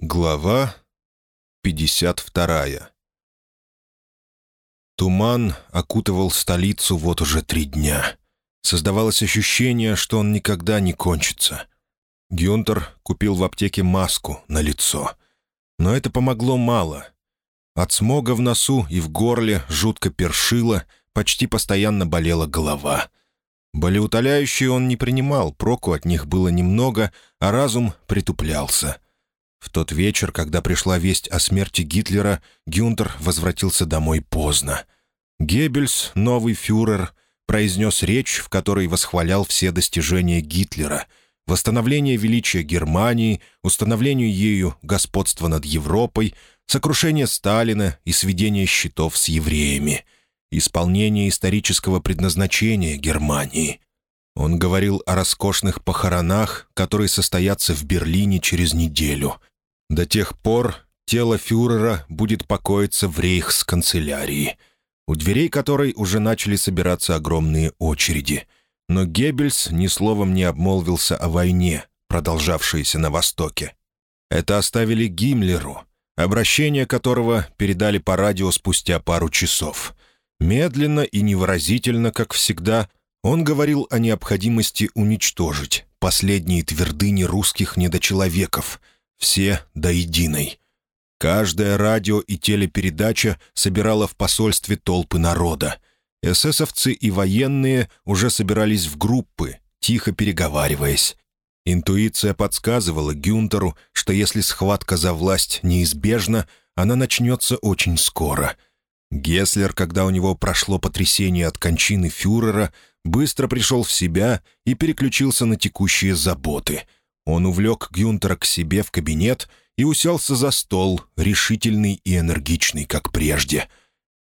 Глава 52 Туман окутывал столицу вот уже три дня. Создавалось ощущение, что он никогда не кончится. Гюнтер купил в аптеке маску на лицо. Но это помогло мало. От смога в носу и в горле жутко першило, почти постоянно болела голова. Болеутоляющие он не принимал, проку от них было немного, а разум притуплялся — в тот вечер, когда пришла весть о смерти Гитлера, Гюнтер возвратился домой поздно. Геббельс, новый фюрер, произнес речь, в которой восхвалял все достижения Гитлера — восстановление величия Германии, установление ею господства над Европой, сокрушение Сталина и сведение счетов с евреями, исполнение исторического предназначения Германии. Он говорил о роскошных похоронах, которые состоятся в Берлине через неделю — до тех пор тело фюрера будет покоиться в рейхсканцелярии, у дверей которой уже начали собираться огромные очереди. Но Геббельс ни словом не обмолвился о войне, продолжавшейся на Востоке. Это оставили Гиммлеру, обращение которого передали по радио спустя пару часов. Медленно и невыразительно, как всегда, он говорил о необходимости уничтожить последние твердыни русских недочеловеков — все до единой. Каждая радио и телепередача собирала в посольстве толпы народа. Эсэсовцы и военные уже собирались в группы, тихо переговариваясь. Интуиция подсказывала Гюнтеру, что если схватка за власть неизбежна, она начнется очень скоро. Геслер, когда у него прошло потрясение от кончины фюрера, быстро пришел в себя и переключился на текущие заботы — он увлек Гюнтера к себе в кабинет и уселся за стол, решительный и энергичный, как прежде.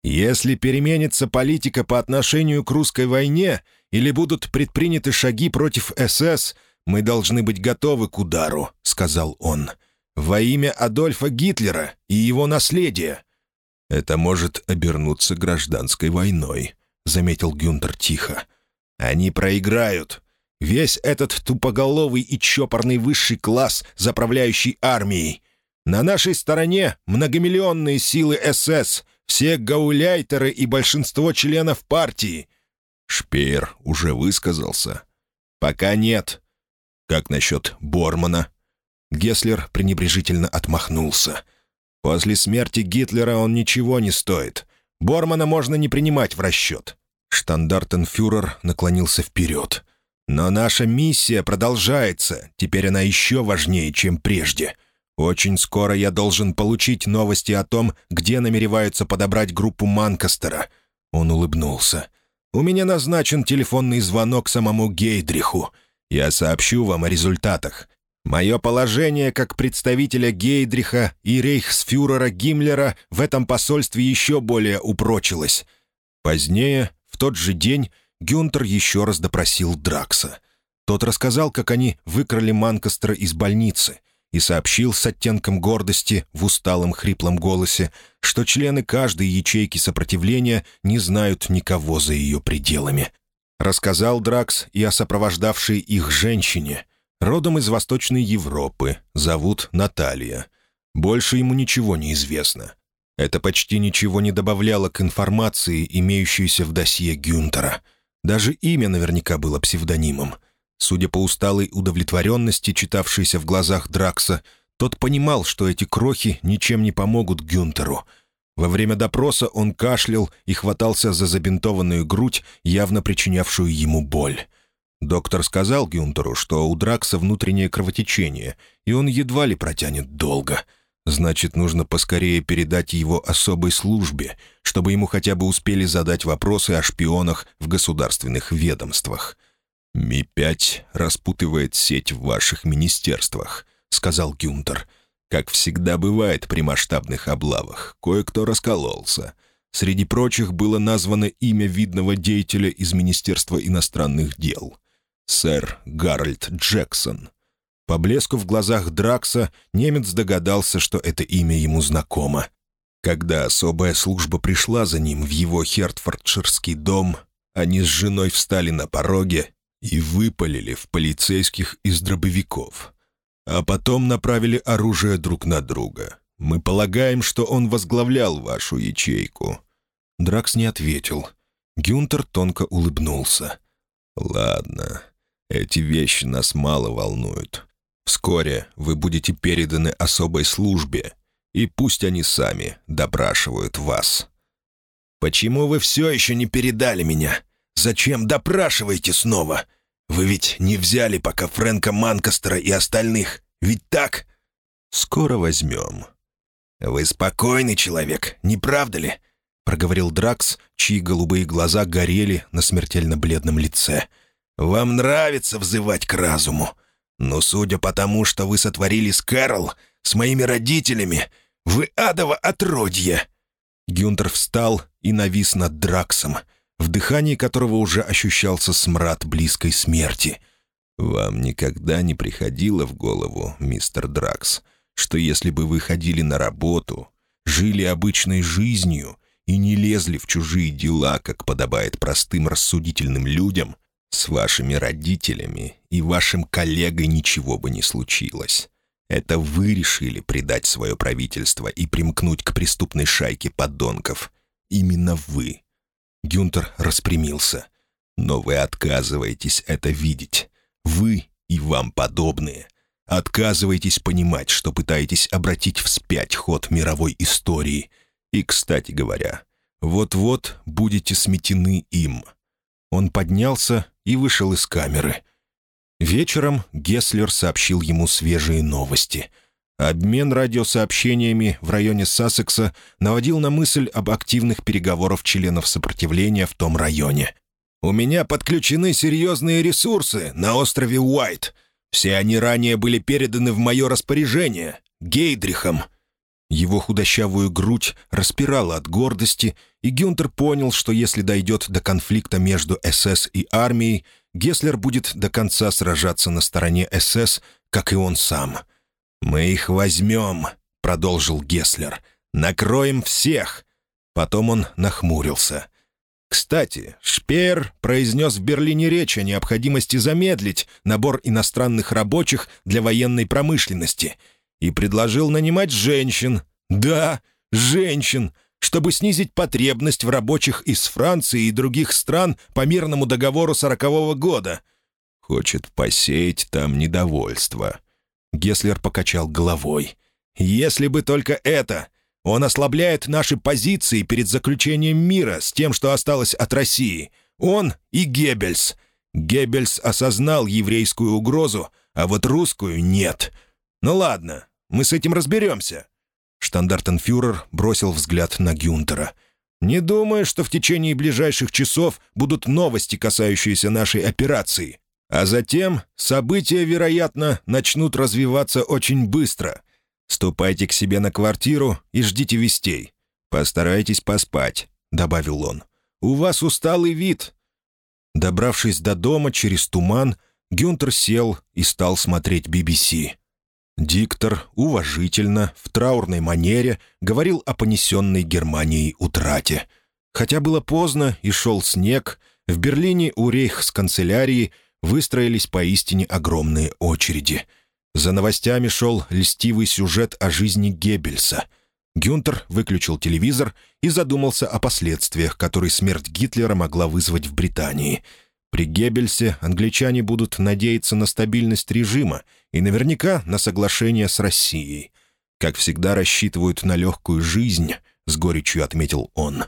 «Если переменится политика по отношению к русской войне или будут предприняты шаги против СС, мы должны быть готовы к удару», — сказал он. «Во имя Адольфа Гитлера и его наследия». «Это может обернуться гражданской войной», — заметил Гюнтер тихо. «Они проиграют. Весь этот тупоголовый и чопорный высший класс, заправляющий армией. На нашей стороне многомиллионные силы СС, все гауляйтеры и большинство членов партии. Шпеер уже высказался. Пока нет. Как насчет Бормана? Геслер пренебрежительно отмахнулся. После смерти Гитлера он ничего не стоит. Бормана можно не принимать в расчет. Штандартенфюрер наклонился вперед. Но наша миссия продолжается, теперь она еще важнее, чем прежде. Очень скоро я должен получить новости о том, где намереваются подобрать группу Манкастера». Он улыбнулся. «У меня назначен телефонный звонок самому Гейдриху. Я сообщу вам о результатах. Мое положение как представителя Гейдриха и рейхсфюрера Гиммлера в этом посольстве еще более упрочилось». Позднее, в тот же день, Гюнтер еще раз допросил Дракса. Тот рассказал, как они выкрали Манкастера из больницы и сообщил с оттенком гордости в усталом хриплом голосе, что члены каждой ячейки сопротивления не знают никого за ее пределами. Рассказал Дракс и о сопровождавшей их женщине, родом из Восточной Европы, зовут Наталья. Больше ему ничего не известно. Это почти ничего не добавляло к информации, имеющейся в досье Гюнтера — даже имя наверняка было псевдонимом. Судя по усталой удовлетворенности, читавшейся в глазах Дракса, тот понимал, что эти крохи ничем не помогут Гюнтеру. Во время допроса он кашлял и хватался за забинтованную грудь, явно причинявшую ему боль. Доктор сказал Гюнтеру, что у Дракса внутреннее кровотечение, и он едва ли протянет долго — Значит, нужно поскорее передать его особой службе, чтобы ему хотя бы успели задать вопросы о шпионах в государственных ведомствах. «Ми-5 распутывает сеть в ваших министерствах», — сказал Гюнтер. «Как всегда бывает при масштабных облавах, кое-кто раскололся. Среди прочих было названо имя видного деятеля из Министерства иностранных дел. Сэр Гарольд Джексон». По блеску в глазах Дракса немец догадался, что это имя ему знакомо. Когда особая служба пришла за ним в его хертфордширский дом, они с женой встали на пороге и выпалили в полицейских из дробовиков. а потом направили оружие друг на друга. Мы полагаем, что он возглавлял вашу ячейку». Дракс не ответил. Гюнтер тонко улыбнулся. «Ладно, эти вещи нас мало волнуют. Вскоре вы будете переданы особой службе, и пусть они сами допрашивают вас». «Почему вы все еще не передали меня? Зачем допрашиваете снова? Вы ведь не взяли пока Фрэнка Манкастера и остальных, ведь так?» «Скоро возьмем». «Вы спокойный человек, не правда ли?» — проговорил Дракс, чьи голубые глаза горели на смертельно бледном лице. «Вам нравится взывать к разуму. Но судя по тому, что вы сотворили с Кэрол, с моими родителями, вы адово отродье!» Гюнтер встал и навис над Драксом, в дыхании которого уже ощущался смрад близкой смерти. «Вам никогда не приходило в голову, мистер Дракс, что если бы вы ходили на работу, жили обычной жизнью и не лезли в чужие дела, как подобает простым рассудительным людям, с вашими родителями и вашим коллегой ничего бы не случилось. Это вы решили предать свое правительство и примкнуть к преступной шайке подонков. Именно вы. Гюнтер распрямился. Но вы отказываетесь это видеть. Вы и вам подобные. Отказываетесь понимать, что пытаетесь обратить вспять ход мировой истории. И, кстати говоря, вот-вот будете сметены им. Он поднялся и вышел из камеры. Вечером Гесслер сообщил ему свежие новости. Обмен радиосообщениями в районе Сассекса наводил на мысль об активных переговорах членов сопротивления в том районе. «У меня подключены серьезные ресурсы на острове Уайт. Все они ранее были переданы в мое распоряжение, Гейдрихом». Его худощавую грудь распирала от гордости, и Гюнтер понял, что если дойдет до конфликта между СС и армией, Гесслер будет до конца сражаться на стороне СС, как и он сам. «Мы их возьмем», — продолжил Гесслер. «Накроем всех». Потом он нахмурился. Кстати, Шпеер произнес в Берлине речь о необходимости замедлить набор иностранных рабочих для военной промышленности — и предложил нанимать женщин. Да, женщин, чтобы снизить потребность в рабочих из Франции и других стран по мирному договору сорокового года. Хочет посеять там недовольство. Геслер покачал головой. «Если бы только это! Он ослабляет наши позиции перед заключением мира с тем, что осталось от России. Он и Геббельс. Геббельс осознал еврейскую угрозу, а вот русскую нет. Ну ладно, мы с этим разберемся». Штандартенфюрер бросил взгляд на Гюнтера. «Не думаю, что в течение ближайших часов будут новости, касающиеся нашей операции. А затем события, вероятно, начнут развиваться очень быстро. Ступайте к себе на квартиру и ждите вестей. Постарайтесь поспать», — добавил он. «У вас усталый вид». Добравшись до дома через туман, Гюнтер сел и стал смотреть BBC. Диктор уважительно, в траурной манере, говорил о понесенной Германией утрате. Хотя было поздно и шел снег, в Берлине у рейхсканцелярии выстроились поистине огромные очереди. За новостями шел льстивый сюжет о жизни Геббельса. Гюнтер выключил телевизор и задумался о последствиях, которые смерть Гитлера могла вызвать в Британии — при Геббельсе англичане будут надеяться на стабильность режима и наверняка на соглашение с Россией. Как всегда рассчитывают на легкую жизнь, с горечью отметил он.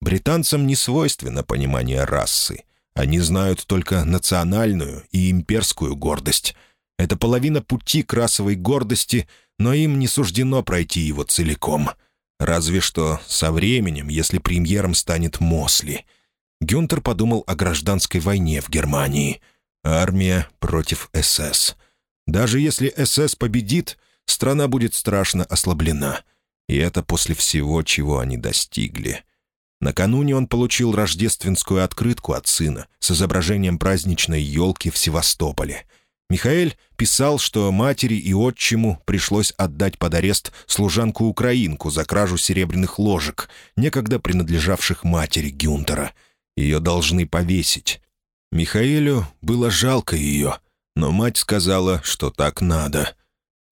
Британцам не свойственно понимание расы. Они знают только национальную и имперскую гордость. Это половина пути к расовой гордости, но им не суждено пройти его целиком. Разве что со временем, если премьером станет Мосли — Гюнтер подумал о гражданской войне в Германии. Армия против СС. Даже если СС победит, страна будет страшно ослаблена. И это после всего, чего они достигли. Накануне он получил рождественскую открытку от сына с изображением праздничной елки в Севастополе. Михаэль писал, что матери и отчиму пришлось отдать под арест служанку-украинку за кражу серебряных ложек, некогда принадлежавших матери Гюнтера — ее должны повесить. Михаэлю было жалко ее, но мать сказала, что так надо.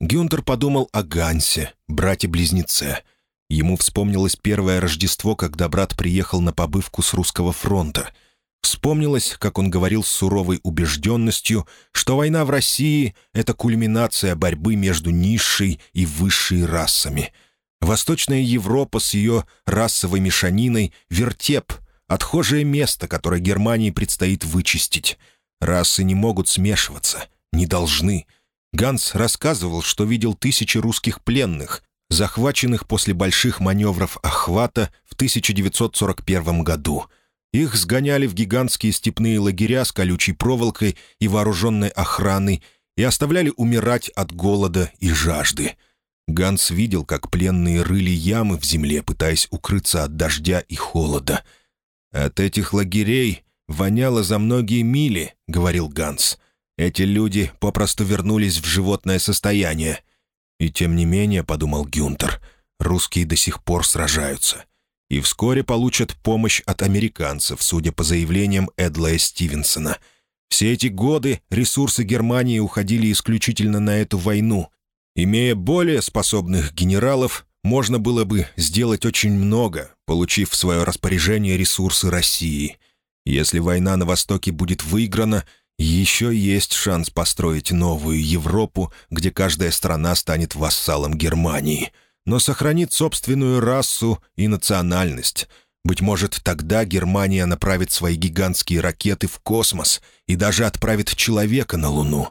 Гюнтер подумал о Гансе, брате-близнеце. Ему вспомнилось первое Рождество, когда брат приехал на побывку с русского фронта. Вспомнилось, как он говорил с суровой убежденностью, что война в России — это кульминация борьбы между низшей и высшей расами. Восточная Европа с ее расовой мешаниной — вертеп, отхожее место, которое Германии предстоит вычистить. Расы не могут смешиваться, не должны — Ганс рассказывал, что видел тысячи русских пленных, захваченных после больших маневров охвата в 1941 году. Их сгоняли в гигантские степные лагеря с колючей проволокой и вооруженной охраной и оставляли умирать от голода и жажды. Ганс видел, как пленные рыли ямы в земле, пытаясь укрыться от дождя и холода. «От этих лагерей воняло за многие мили», — говорил Ганс. Эти люди попросту вернулись в животное состояние. И тем не менее, — подумал Гюнтер, — русские до сих пор сражаются. И вскоре получат помощь от американцев, судя по заявлениям Эдлая Стивенсона. Все эти годы ресурсы Германии уходили исключительно на эту войну. Имея более способных генералов, можно было бы сделать очень много, получив в свое распоряжение ресурсы России. Если война на Востоке будет выиграна — еще есть шанс построить новую Европу, где каждая страна станет вассалом Германии, но сохранит собственную расу и национальность. Быть может, тогда Германия направит свои гигантские ракеты в космос и даже отправит человека на Луну.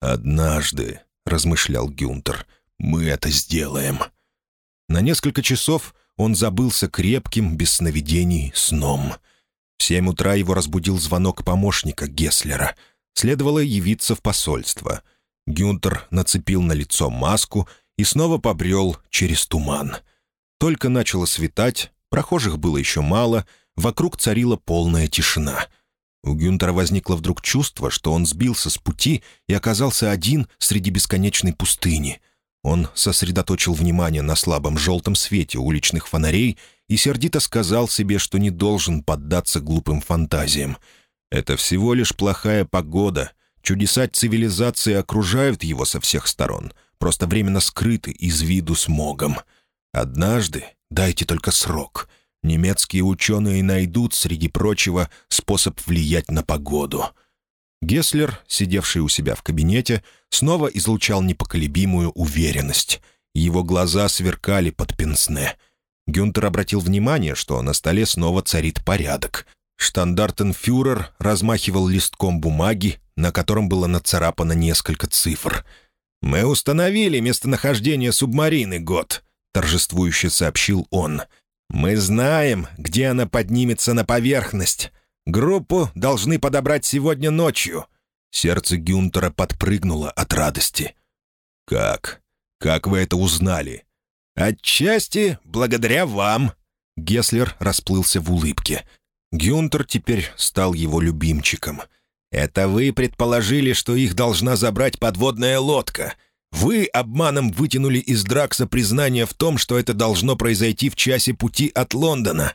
«Однажды», — размышлял Гюнтер, — «мы это сделаем». На несколько часов он забылся крепким, без сновидений, сном — в семь утра его разбудил звонок помощника Гесслера. Следовало явиться в посольство. Гюнтер нацепил на лицо маску и снова побрел через туман. Только начало светать, прохожих было еще мало, вокруг царила полная тишина. У Гюнтера возникло вдруг чувство, что он сбился с пути и оказался один среди бесконечной пустыни. Он сосредоточил внимание на слабом желтом свете уличных фонарей и сердито сказал себе, что не должен поддаться глупым фантазиям. Это всего лишь плохая погода. Чудеса цивилизации окружают его со всех сторон, просто временно скрыты из виду смогом. Однажды, дайте только срок, немецкие ученые найдут, среди прочего, способ влиять на погоду. Гесслер, сидевший у себя в кабинете, снова излучал непоколебимую уверенность. Его глаза сверкали под пенсне — Гюнтер обратил внимание, что на столе снова царит порядок. Штандартенфюрер размахивал листком бумаги, на котором было нацарапано несколько цифр. «Мы установили местонахождение субмарины, год», — торжествующе сообщил он. «Мы знаем, где она поднимется на поверхность. Группу должны подобрать сегодня ночью». Сердце Гюнтера подпрыгнуло от радости. «Как? Как вы это узнали?» «Отчасти благодаря вам», — Геслер расплылся в улыбке. Гюнтер теперь стал его любимчиком. «Это вы предположили, что их должна забрать подводная лодка. Вы обманом вытянули из Дракса признание в том, что это должно произойти в часе пути от Лондона.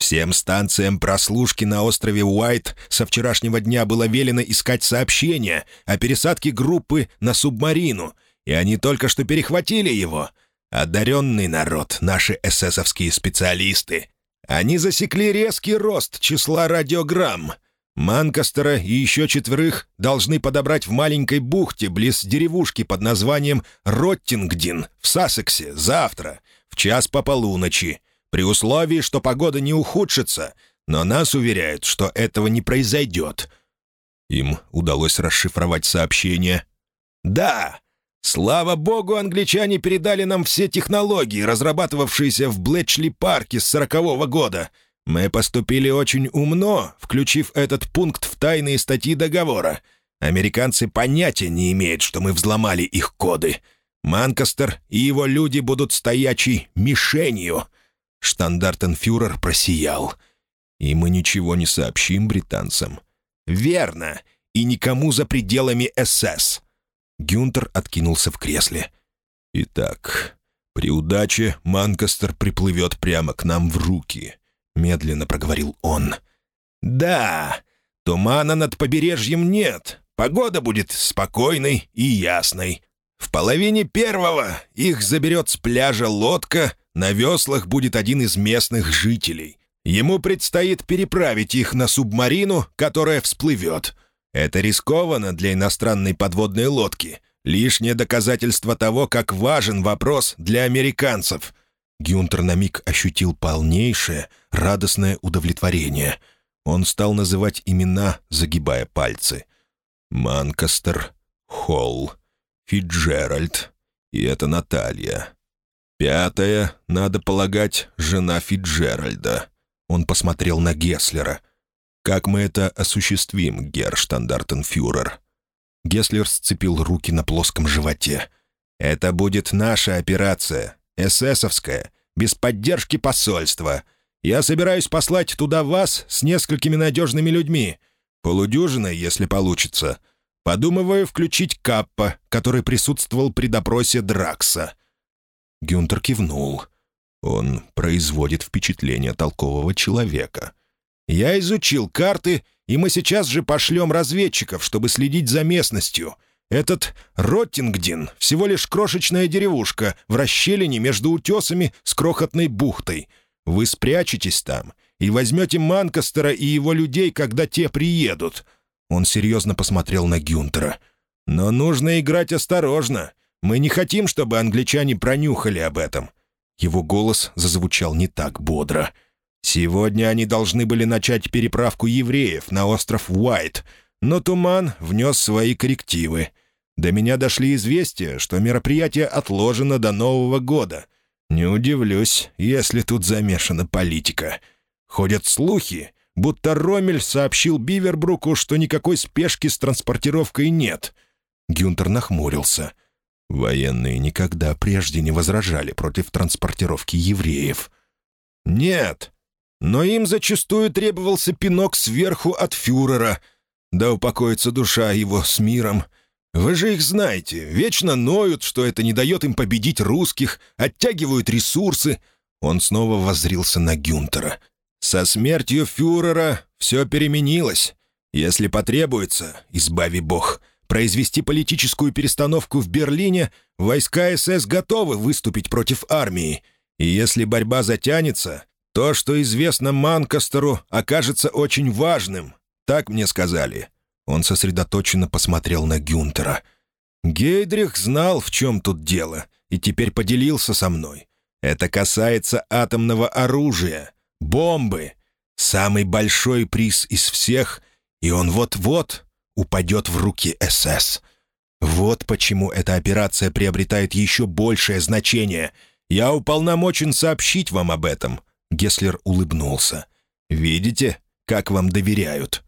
Всем станциям прослушки на острове Уайт со вчерашнего дня было велено искать сообщения о пересадке группы на субмарину, и они только что перехватили его». Одаренный народ, наши эсэсовские специалисты. Они засекли резкий рост числа радиограмм. Манкастера и еще четверых должны подобрать в маленькой бухте близ деревушки под названием Роттингдин в Сассексе завтра, в час по полуночи, при условии, что погода не ухудшится, но нас уверяют, что этого не произойдет. Им удалось расшифровать сообщение. «Да, Слава богу, англичане передали нам все технологии, разрабатывавшиеся в Блэчли-парке с сорокового года. Мы поступили очень умно, включив этот пункт в тайные статьи договора. Американцы понятия не имеют, что мы взломали их коды. Манкастер и его люди будут стоячей мишенью». Штандартенфюрер просиял. «И мы ничего не сообщим британцам». «Верно, и никому за пределами СС». Гюнтер откинулся в кресле. «Итак, при удаче Манкастер приплывет прямо к нам в руки», — медленно проговорил он. «Да, тумана над побережьем нет. Погода будет спокойной и ясной. В половине первого их заберет с пляжа лодка, на веслах будет один из местных жителей. Ему предстоит переправить их на субмарину, которая всплывет. Это рискованно для иностранной подводной лодки. Лишнее доказательство того, как важен вопрос для американцев. Гюнтер на миг ощутил полнейшее, радостное удовлетворение. Он стал называть имена, загибая пальцы. «Манкастер», «Холл», «Фиджеральд» и это Наталья. Пятая, надо полагать, жена Фиджеральда. Он посмотрел на Гесслера. «Как мы это осуществим, герштандартенфюрер?» Гесслер сцепил руки на плоском животе. «Это будет наша операция, эсэсовская, без поддержки посольства. Я собираюсь послать туда вас с несколькими надежными людьми. Полудюжиной, если получится. Подумываю включить Каппа, который присутствовал при допросе Дракса». Гюнтер кивнул. Он производит впечатление толкового человека. «Я изучил карты и мы сейчас же пошлем разведчиков, чтобы следить за местностью. Этот Роттингдин — всего лишь крошечная деревушка в расщелине между утесами с крохотной бухтой. Вы спрячетесь там и возьмете Манкастера и его людей, когда те приедут». Он серьезно посмотрел на Гюнтера. «Но нужно играть осторожно. Мы не хотим, чтобы англичане пронюхали об этом». Его голос зазвучал не так бодро — Сегодня они должны были начать переправку евреев на остров Уайт, но Туман внес свои коррективы. До меня дошли известия, что мероприятие отложено до Нового года. Не удивлюсь, если тут замешана политика. Ходят слухи, будто Ромель сообщил Бивербруку, что никакой спешки с транспортировкой нет. Гюнтер нахмурился. Военные никогда прежде не возражали против транспортировки евреев. «Нет», но им зачастую требовался пинок сверху от фюрера. Да упокоится душа его с миром. Вы же их знаете, вечно ноют, что это не дает им победить русских, оттягивают ресурсы. Он снова воззрился на Гюнтера. Со смертью фюрера все переменилось. Если потребуется, избави бог, произвести политическую перестановку в Берлине, войска СС готовы выступить против армии. И если борьба затянется, то, что известно Манкастеру, окажется очень важным. Так мне сказали». Он сосредоточенно посмотрел на Гюнтера. «Гейдрих знал, в чем тут дело, и теперь поделился со мной. Это касается атомного оружия, бомбы. Самый большой приз из всех, и он вот-вот упадет в руки СС. Вот почему эта операция приобретает еще большее значение. Я уполномочен сообщить вам об этом. Геслер улыбнулся. «Видите, как вам доверяют?»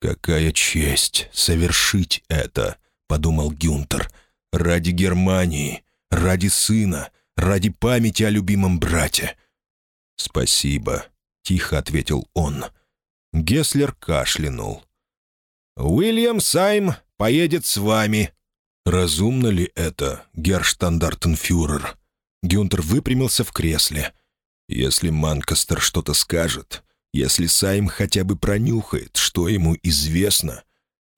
«Какая честь совершить это!» — подумал Гюнтер. «Ради Германии, ради сына, ради памяти о любимом брате». «Спасибо», — тихо ответил он. Геслер кашлянул. «Уильям Сайм поедет с вами». «Разумно ли это, герштандартенфюрер?» Гюнтер выпрямился в кресле. Если Манкастер что-то скажет, если Сайм хотя бы пронюхает, что ему известно...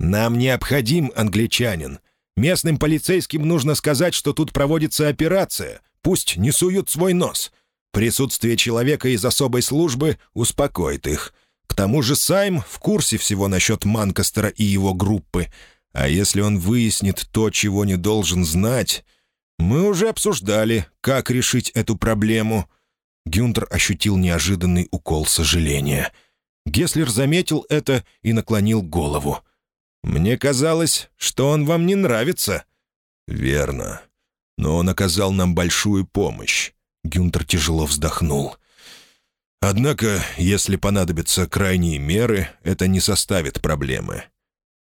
Нам необходим англичанин. Местным полицейским нужно сказать, что тут проводится операция. Пусть не суют свой нос. Присутствие человека из особой службы успокоит их. К тому же Сайм в курсе всего насчет Манкастера и его группы. А если он выяснит то, чего не должен знать... Мы уже обсуждали, как решить эту проблему. Гюнтер ощутил неожиданный укол сожаления. Геслер заметил это и наклонил голову. «Мне казалось, что он вам не нравится». «Верно. Но он оказал нам большую помощь». Гюнтер тяжело вздохнул. «Однако, если понадобятся крайние меры, это не составит проблемы.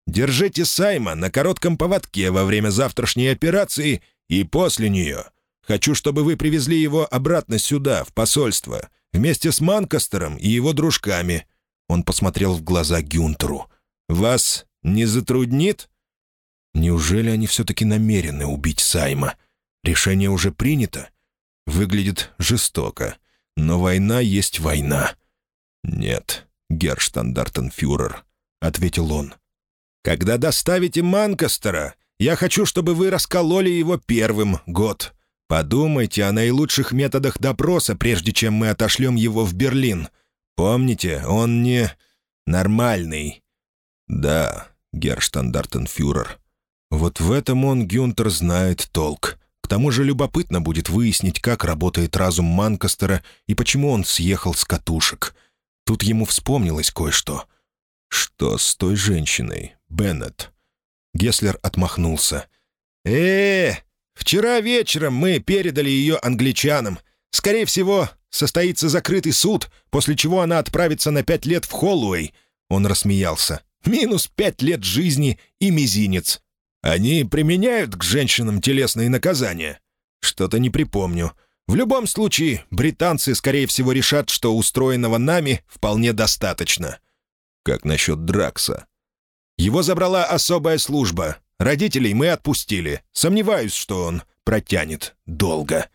Держите Сайма на коротком поводке во время завтрашней операции и после нее. Хочу, чтобы вы привезли его обратно сюда, в посольство, вместе с Манкастером и его дружками». Он посмотрел в глаза Гюнтеру. «Вас не затруднит?» Неужели они все-таки намерены убить Сайма? Решение уже принято? Выглядит жестоко. Но война есть война. «Нет, герштандартенфюрер», — ответил он. «Когда доставите Манкастера, Я хочу, чтобы вы раскололи его первым, год. Подумайте о наилучших методах допроса, прежде чем мы отошлем его в Берлин. Помните, он не... нормальный». «Да, герштандартенфюрер. Вот в этом он, Гюнтер, знает толк. К тому же любопытно будет выяснить, как работает разум Манкастера и почему он съехал с катушек. Тут ему вспомнилось кое-что. Что с той женщиной, Беннет?» Геслер отмахнулся. э, вчера вечером мы передали ее англичанам. Скорее всего, состоится закрытый суд, после чего она отправится на пять лет в Холлуэй». Он рассмеялся. «Минус пять лет жизни и мизинец. Они применяют к женщинам телесные наказания?» «Что-то не припомню. В любом случае, британцы, скорее всего, решат, что устроенного нами вполне достаточно». «Как насчет Дракса?» «Его забрала особая служба. Родителей мы отпустили. Сомневаюсь, что он протянет долго».